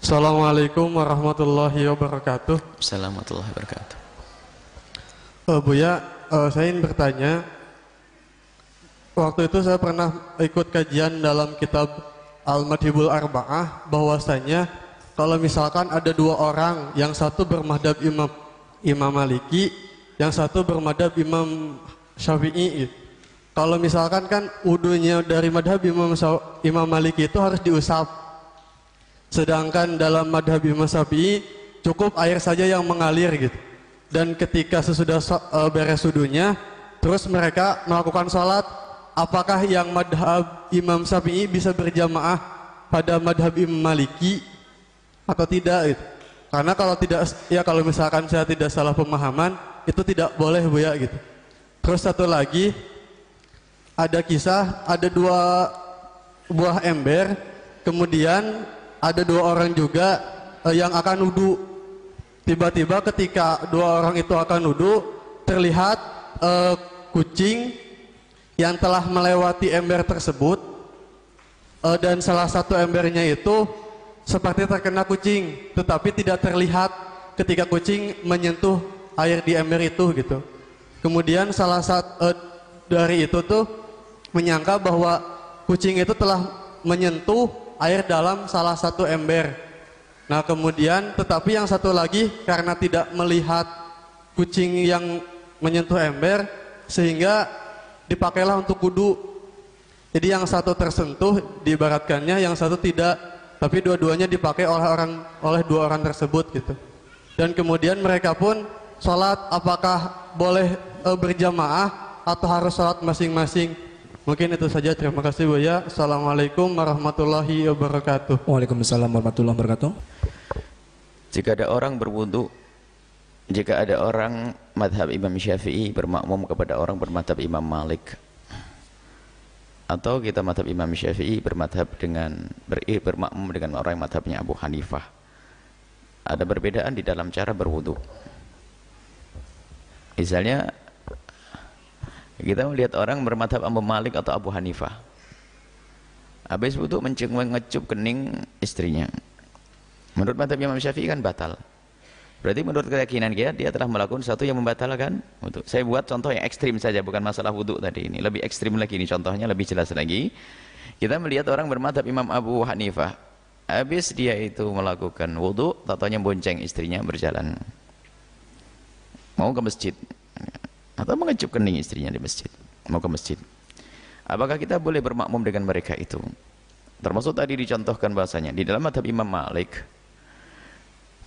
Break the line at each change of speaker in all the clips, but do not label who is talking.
Assalamualaikum warahmatullahi wabarakatuh.
Assalamualaikum warahmatullahi wabarakatuh.
Uh, Buya, uh, saya ingin bertanya. Waktu itu saya pernah ikut kajian dalam kitab Al-Madhibul Arba'ah bahwasanya kalau misalkan ada dua orang, yang satu bermadhab Imam Imam Maliki, yang satu bermadhab Imam Syafi'i. Kalau misalkan kan wudhunya dari madhab Imam, Imam Maliki itu harus diusap Sedangkan dalam madhab Imam Syafi'i cukup air saja yang mengalir gitu. Dan ketika sesudah uh, beres sudunya, terus mereka melakukan sholat, apakah yang madhab Imam Syafi'i bisa berjamaah pada madhab Imam Maliki atau tidak gitu. Karena kalau tidak, ya kalau misalkan saya tidak salah pemahaman, itu tidak boleh bu ya gitu. Terus satu lagi, ada kisah, ada dua buah ember, kemudian ada dua orang juga uh, yang akan wudhu. Tiba-tiba ketika dua orang itu akan wudhu, terlihat uh, kucing yang telah melewati ember tersebut uh, dan salah satu embernya itu seperti terkena kucing, tetapi tidak terlihat ketika kucing menyentuh air di ember itu gitu. Kemudian salah satu uh, dari itu tuh menyangka bahwa kucing itu telah menyentuh air dalam salah satu ember. Nah kemudian tetapi yang satu lagi karena tidak melihat kucing yang menyentuh ember sehingga dipakailah untuk kudu. Jadi yang satu tersentuh diibaratkannya, yang satu tidak, tapi dua-duanya dipakai oleh orang oleh dua orang tersebut gitu. Dan kemudian mereka pun sholat apakah boleh e, berjamaah atau harus sholat masing-masing. Mungkin itu saja. Terima kasih Bu ya. Assalamualaikum warahmatullahi wabarakatuh.
Waalaikumsalam warahmatullahi wabarakatuh.
Jika ada orang berwudu, jika ada orang madhab Imam Syafi'i bermakmum kepada orang bermadhab Imam Malik, atau kita madhab Imam Syafi'i bermadhab dengan ber, bermakmum dengan orang yang madhabnya Abu Hanifah, ada perbedaan di dalam cara berwudu. Misalnya kita melihat orang bermadhab Abu Malik atau Abu Hanifah. Habis itu mengecup kening istrinya. Menurut madhab Imam Syafi'i kan batal. Berarti menurut keyakinan dia, dia telah melakukan sesuatu yang membatalkan wudhu. Saya buat contoh yang ekstrim saja, bukan masalah wudhu tadi ini. Lebih ekstrim lagi ini contohnya, lebih jelas lagi. Kita melihat orang bermadhab Imam Abu Hanifah. Habis dia itu melakukan wudhu, tatanya bonceng istrinya berjalan. Mau ke masjid atau mengecup kening istrinya di masjid mau ke masjid. Apakah kita boleh bermakmum dengan mereka itu? Termasuk tadi dicontohkan bahasanya di dalam madhab Imam Malik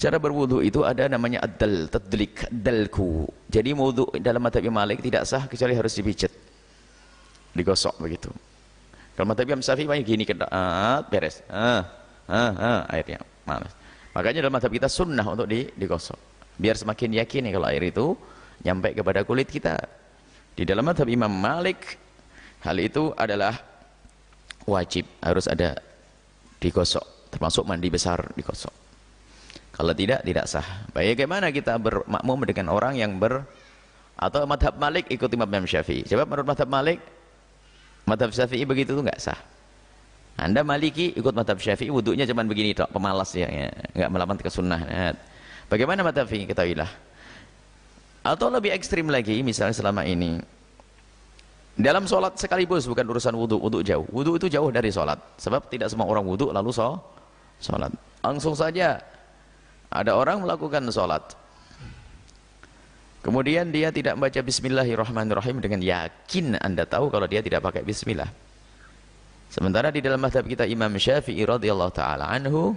cara berwudu itu ada namanya ad-dal tadlik dalku. Jadi wudu dalam madhab Imam Malik tidak sah kecuali harus dipijat digosok begitu. Kalau madhab Imam Syafi'i banyak gini kedaat beres ah, ah, ah, airnya malas makanya dalam madhab kita sunnah untuk di, digosok. Biar semakin yakin ya kalau air itu nyampe kepada kulit kita. Di dalam madhab Imam Malik, hal itu adalah wajib, harus ada digosok, termasuk mandi besar digosok. Kalau tidak, tidak sah. Bagaimana kita bermakmum dengan orang yang ber atau madhab Malik ikuti Imam Syafi'i. Sebab menurut madhab Malik, madhab Syafi'i begitu itu enggak sah. Anda Maliki ikut madhab Syafi'i, wudhunya cuma begini tok, pemalas ya, ya. enggak melawan kesunnah. Bagaimana madhab Syafi'i? Ketahuilah atau lebih ekstrim lagi, misalnya selama ini, dalam sholat sekalipun bukan urusan wudhu, wudhu jauh. Wudhu itu jauh dari sholat. Sebab tidak semua orang wudhu lalu so, sholat. Langsung saja ada orang melakukan sholat. Kemudian dia tidak membaca bismillahirrahmanirrahim dengan yakin anda tahu kalau dia tidak pakai bismillah. Sementara di dalam madhab kita Imam Syafi'i radhiyallahu taala anhu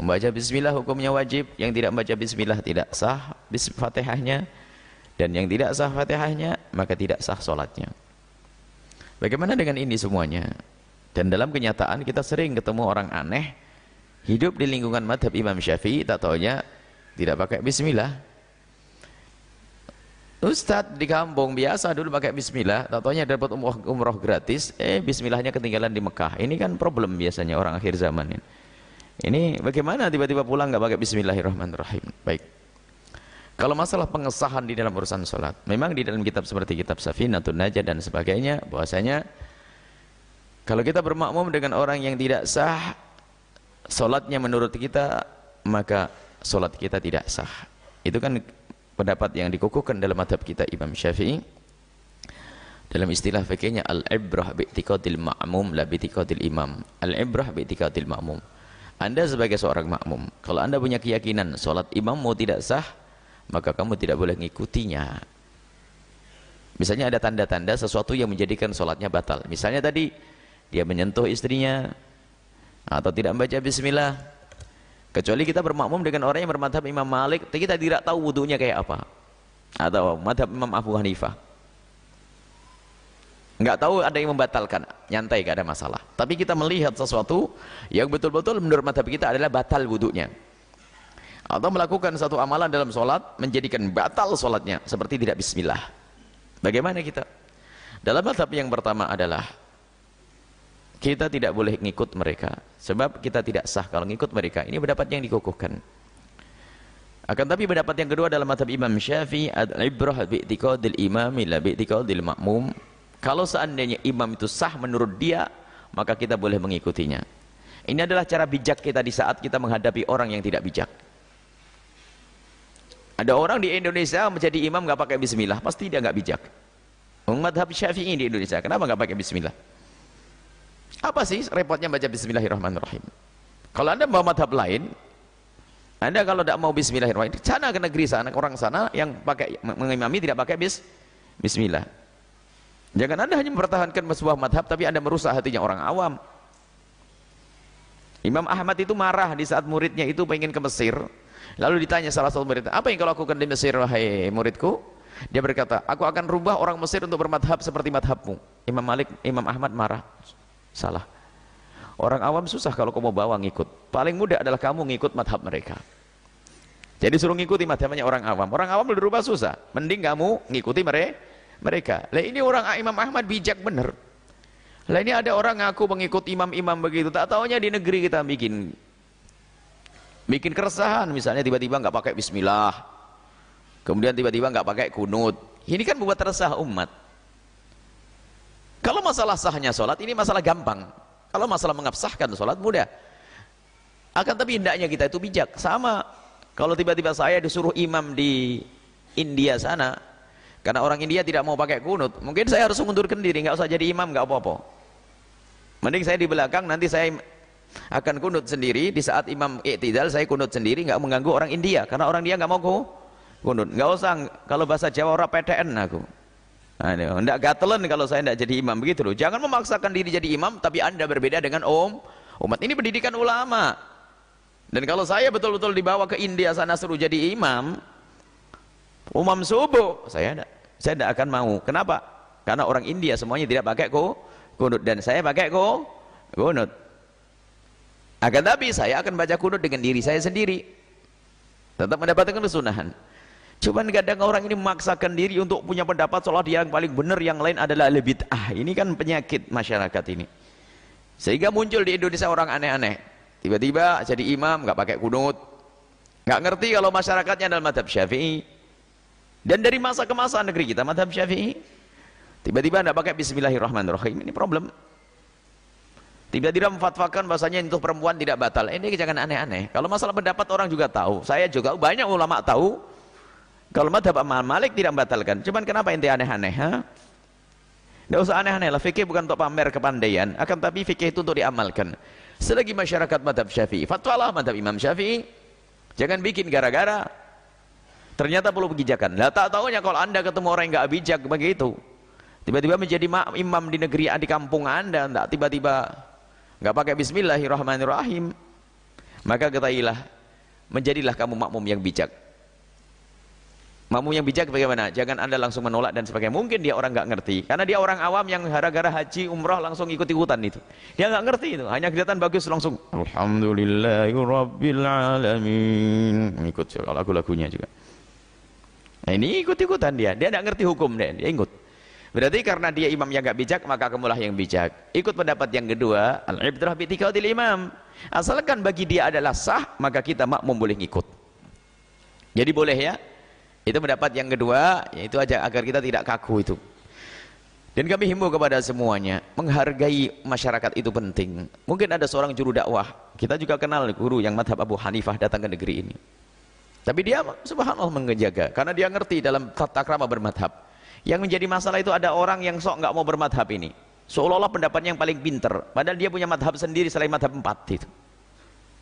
membaca bismillah hukumnya wajib, yang tidak membaca bismillah tidak sah bis Fatihahnya dan yang tidak sah fatihahnya maka tidak sah sholatnya. Bagaimana dengan ini semuanya? Dan dalam kenyataan kita sering ketemu orang aneh hidup di lingkungan madhab Imam Syafi'i tak taunya tidak pakai bismillah. Ustadz di kampung biasa dulu pakai bismillah tak taunya dapat umroh, umroh gratis eh bismillahnya ketinggalan di Mekah. Ini kan problem biasanya orang akhir zaman ini. Ini bagaimana tiba-tiba pulang nggak pakai bismillahirrahmanirrahim? Baik kalau masalah pengesahan di dalam urusan sholat, memang di dalam kitab seperti kitab Safinatun Najah dan sebagainya, bahwasanya kalau kita bermakmum dengan orang yang tidak sah solatnya menurut kita maka solat kita tidak sah. Itu kan pendapat yang dikukuhkan dalam madhab kita Imam Syafi'i. Dalam istilah fikihnya al-ibrah bi'tiqadil ma'mum la bi'tiqadil imam. Al-ibrah bi'tiqadil ma'mum. Anda sebagai seorang makmum kalau anda punya keyakinan solat imam mau tidak sah maka kamu tidak boleh mengikutinya misalnya ada tanda-tanda sesuatu yang menjadikan solatnya batal. Misalnya tadi dia menyentuh istrinya atau tidak membaca bismillah. Kecuali kita bermakmum dengan orang yang bermadhab Imam Malik kita tidak tahu wudhunya kayak apa. Atau madhab Imam Abu Hanifah. Nggak tahu ada yang membatalkan nyantai gak ada masalah. Tapi kita melihat sesuatu yang betul-betul menurut madhab kita adalah batal wudhunya atau melakukan satu amalan dalam sholat menjadikan batal sholatnya seperti tidak bismillah. Bagaimana kita? Dalam madhab yang pertama adalah kita tidak boleh ngikut mereka. Sebab kita tidak sah kalau ngikut mereka. Ini pendapat yang dikukuhkan. Akan tapi pendapat yang kedua dalam madhab Imam Syafi'i al-ibrah bi'tiqadil imami la bi'tiqadil ma'mum. Kalau seandainya imam itu sah menurut dia, maka kita boleh mengikutinya. Ini adalah cara bijak kita di saat kita menghadapi orang yang tidak bijak. Ada orang di Indonesia menjadi imam nggak pakai bismillah, pasti dia nggak bijak. Madhab syafi'i di Indonesia, kenapa nggak pakai bismillah? Apa sih repotnya baca bismillahirrahmanirrahim? Kalau anda mau madhab lain, anda kalau tidak mau bismillahirrahmanirrahim, sana ke negeri sana, orang sana yang pakai mengimami tidak pakai bis, bismillah. Jangan anda hanya mempertahankan sebuah madhab tapi anda merusak hatinya orang awam. Imam Ahmad itu marah di saat muridnya itu pengen ke Mesir. Lalu ditanya salah satu murid, apa yang kau lakukan di Mesir wahai muridku? Dia berkata, aku akan rubah orang Mesir untuk bermadhab seperti madhabmu. Imam Malik, Imam Ahmad marah. Salah. Orang awam susah kalau kau mau bawa ngikut. Paling mudah adalah kamu ngikut madhab mereka. Jadi suruh ngikuti madhabnya orang awam. Orang awam berubah susah. Mending kamu ngikuti mereka mereka. Lah ini orang Imam Ahmad bijak benar. Lah ini ada orang ngaku mengikut imam-imam begitu, tak tahunya di negeri kita bikin bikin keresahan misalnya tiba-tiba nggak pakai bismillah. Kemudian tiba-tiba nggak pakai kunut. Ini kan membuat resah umat. Kalau masalah sahnya sholat ini masalah gampang. Kalau masalah mengabsahkan sholat mudah. Akan tapi hendaknya kita itu bijak. Sama. Kalau tiba-tiba saya disuruh imam di India sana, karena orang India tidak mau pakai kunut. Mungkin saya harus mengundurkan diri, nggak usah jadi imam, nggak apa-apa. Mending saya di belakang, nanti saya akan kunut sendiri. Di saat imam iktidal, saya kunut sendiri, nggak mengganggu orang India. Karena orang India nggak mau kunut. Nggak usah, kalau bahasa Jawa orang PTN aku. Ini, enggak gatelan kalau saya enggak jadi imam begitu loh. Jangan memaksakan diri jadi imam tapi Anda berbeda dengan om. Umat ini pendidikan ulama. Dan kalau saya betul-betul dibawa ke India sana suruh jadi imam, umam subuh, saya enggak. Saya tidak akan mau. Kenapa? Karena orang India semuanya tidak pakai ko, kunut dan saya pakai ko, kunut. Akan tapi saya akan baca kunut dengan diri saya sendiri. Tetap mendapatkan kesunahan. Cuman kadang orang ini memaksakan diri untuk punya pendapat seolah dia yang paling benar, yang lain adalah lebih ah. Ini kan penyakit masyarakat ini. Sehingga muncul di Indonesia orang aneh-aneh. Tiba-tiba jadi imam, nggak pakai kunut. nggak ngerti kalau masyarakatnya adalah madhab syafi'i dan dari masa ke masa negeri kita madhab syafi'i. Tiba-tiba anda pakai bismillahirrahmanirrahim. Ini problem. Tiba-tiba memfatwakan bahasanya untuk perempuan tidak batal. Ini jangan aneh-aneh. Kalau masalah pendapat orang juga tahu. Saya juga banyak ulama tahu. Kalau madhab amal malik tidak membatalkan. Cuman kenapa inti aneh-aneh? Tidak usah aneh-aneh lah. Fikih bukan untuk pamer kepandaian. Akan tapi fikih itu untuk diamalkan. Selagi masyarakat madhab syafi'i. Fatwalah madhab imam syafi'i. Jangan bikin gara-gara Ternyata perlu kebijakan. Lah tak tahunya kalau anda ketemu orang yang nggak bijak begitu. Tiba-tiba menjadi imam di negeri di kampung anda, enggak tiba-tiba nggak pakai Bismillahirrahmanirrahim. Maka ketahuilah, menjadilah kamu makmum yang bijak. Makmum yang bijak bagaimana? Jangan anda langsung menolak dan sebagainya. Mungkin dia orang nggak ngerti, karena dia orang awam yang gara-gara haji umrah langsung ikut-ikutan itu. Dia nggak ngerti itu, hanya kelihatan bagus langsung. Alhamdulillahirobbilalamin. Ikut lagu-lagunya juga. Nah ini ikut-ikutan dia, dia tidak ngerti hukum dia, dia ikut. Berarti karena dia imam yang gak bijak, maka kamulah yang bijak. Ikut pendapat yang kedua, al-ibtrah bitikadil imam. Asalkan bagi dia adalah sah, maka kita makmum boleh ngikut. Jadi boleh ya. Itu pendapat yang kedua, yaitu aja agar kita tidak kaku itu. Dan kami himbau kepada semuanya, menghargai masyarakat itu penting. Mungkin ada seorang juru dakwah, Kita juga kenal guru yang madhab Abu Hanifah datang ke negeri ini. Tapi dia subhanallah menjaga karena dia ngerti dalam tata krama bermadhab. Yang menjadi masalah itu ada orang yang sok nggak mau bermadhab ini. Seolah-olah pendapatnya yang paling pinter. Padahal dia punya madhab sendiri selain madhab empat itu.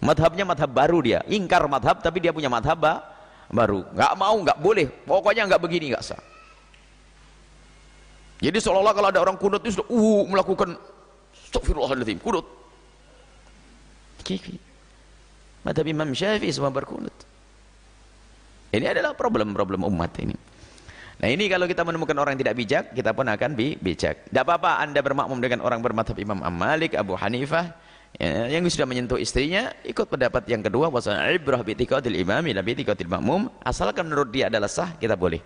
Madhabnya madhab baru dia. Ingkar madhab tapi dia punya madhab baru. Nggak mau, nggak boleh. Pokoknya nggak begini, nggak sah. Jadi seolah-olah kalau ada orang kunut itu sudah uh, melakukan astagfirullahaladzim, kunut. Kiki. Madhab Imam Syafi'i semua berkunut. Ini adalah problem-problem umat ini. Nah ini kalau kita menemukan orang yang tidak bijak, kita pun akan bi bijak. Tidak apa-apa anda bermakmum dengan orang bermadhab Imam Malik, Abu Hanifah, ya, yang sudah menyentuh istrinya, ikut pendapat yang kedua, wasana ibrah bi'tiqadil imami la bi'tiqadil makmum, asalkan menurut dia adalah sah, kita boleh.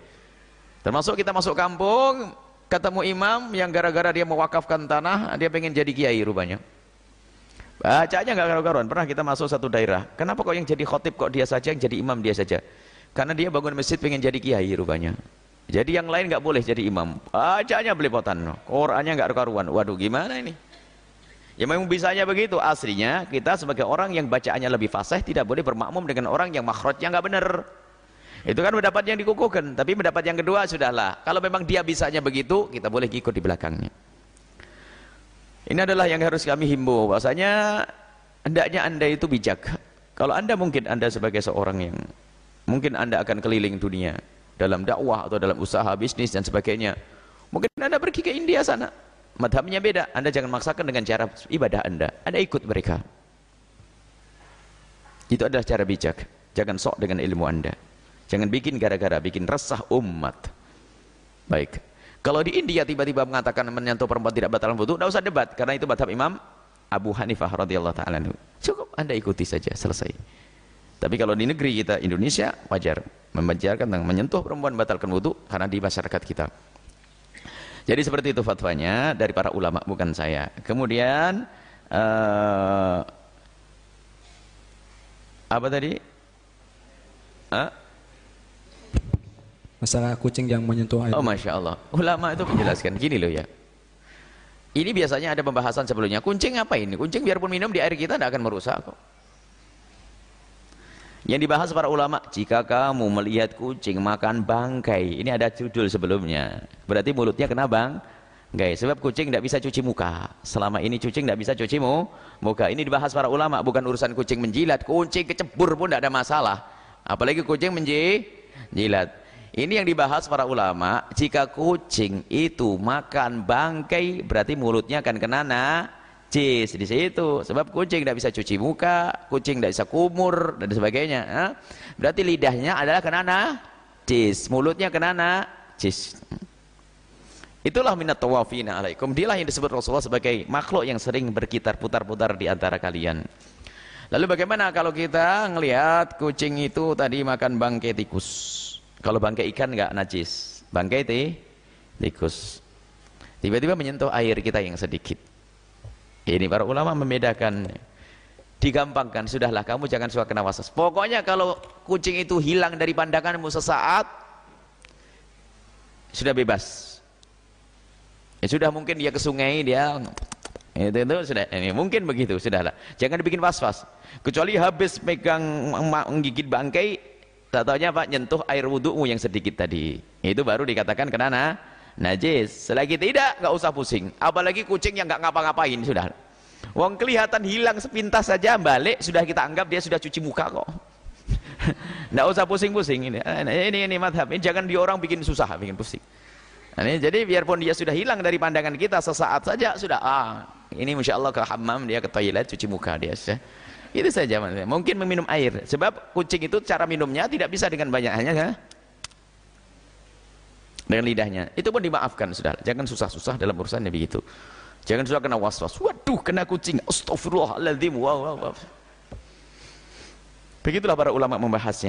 Termasuk kita masuk kampung, ketemu imam yang gara-gara dia mewakafkan tanah, dia pengen jadi kiai rupanya. Bacanya nggak karu-karuan. Pernah kita masuk satu daerah. Kenapa kok yang jadi khotib kok dia saja, yang jadi imam dia saja? Karena dia bangun masjid pengen jadi kiai rupanya. Jadi yang lain nggak boleh jadi imam. Bacanya belepotan. Qurannya nggak karuan. Waduh gimana ini? Ya memang bisanya begitu. Aslinya kita sebagai orang yang bacaannya lebih fasih tidak boleh bermakmum dengan orang yang makhrajnya nggak benar. Itu kan pendapat yang dikukuhkan. Tapi pendapat yang kedua sudahlah. Kalau memang dia bisanya begitu, kita boleh ikut di belakangnya. Ini adalah yang harus kami himbau. Bahasanya hendaknya anda itu bijak. Kalau anda mungkin anda sebagai seorang yang mungkin anda akan keliling dunia dalam dakwah atau dalam usaha bisnis dan sebagainya. Mungkin anda pergi ke India sana. Madhabnya beda. Anda jangan maksakan dengan cara ibadah anda. Anda ikut mereka. Itu adalah cara bijak. Jangan sok dengan ilmu anda. Jangan bikin gara-gara bikin resah umat. Baik. Kalau di India tiba-tiba mengatakan menyentuh perempuan tidak batal wudhu tidak usah debat. Karena itu madhab Imam Abu Hanifah radhiyallahu taala cukup anda ikuti saja. Selesai tapi kalau di negeri kita Indonesia wajar membajarkan tentang menyentuh perempuan batalkan wudhu karena di masyarakat kita. Jadi seperti itu fatwanya dari para ulama bukan saya. Kemudian uh, apa tadi? Huh?
Masalah kucing yang menyentuh air.
Oh masya Allah. Ulama itu menjelaskan gini loh ya. Ini biasanya ada pembahasan sebelumnya. Kucing apa ini? Kucing biarpun minum di air kita tidak akan merusak kok. Yang dibahas para ulama, jika kamu melihat kucing makan bangkai, ini ada judul sebelumnya. Berarti mulutnya kena bang, Gak, sebab kucing tidak bisa cuci muka. Selama ini kucing tidak bisa cuci mu, muka. Ini dibahas para ulama, bukan urusan kucing menjilat. Kucing kecebur pun tidak ada masalah. Apalagi kucing menjilat. Ini yang dibahas para ulama, jika kucing itu makan bangkai, berarti mulutnya akan kena nah, najis di situ. Sebab kucing tidak bisa cuci muka kucing tidak bisa kumur dan sebagainya berarti lidahnya adalah kena najis mulutnya kena najis itulah minat tawafina alaikum. Dialah yang disebut Rasulullah sebagai makhluk yang sering berkitar putar-putar di antara kalian. Lalu bagaimana kalau kita ngelihat kucing itu tadi makan bangkai tikus? Kalau bangkai ikan nggak najis bangkai tikus. Tiba-tiba menyentuh air kita yang sedikit ini para ulama membedakan. Digampangkan, sudahlah kamu jangan suka kena waswas. Pokoknya kalau kucing itu hilang dari pandanganmu sesaat, sudah bebas. Ya sudah mungkin dia ke sungai, dia itu, itu sudah ini mungkin begitu sudahlah jangan dibikin was-was kecuali habis megang menggigit bangkai tak tahunya pak nyentuh air wudhumu yang sedikit tadi itu baru dikatakan kena najis. Selagi tidak nggak usah pusing. Apalagi kucing yang nggak ngapa-ngapain sudah. Wong kelihatan hilang sepintas saja balik sudah kita anggap dia sudah cuci muka kok. Nggak usah pusing-pusing ini. Ini ini madhab. Ini jangan di orang bikin susah bikin pusing. Nah, ini, jadi biarpun dia sudah hilang dari pandangan kita sesaat saja sudah. Ah ini masya Allah ke hammam dia ke toilet cuci muka dia itu saja mungkin meminum air. Sebab kucing itu cara minumnya tidak bisa dengan banyak hanya ya dengan lidahnya. Itu pun dimaafkan sudah. Jangan susah-susah dalam urusannya begitu. Jangan susah kena was-was. Waduh kena kucing. Astagfirullahaladzim wow, wow, wow. begitulah para ulama membahasnya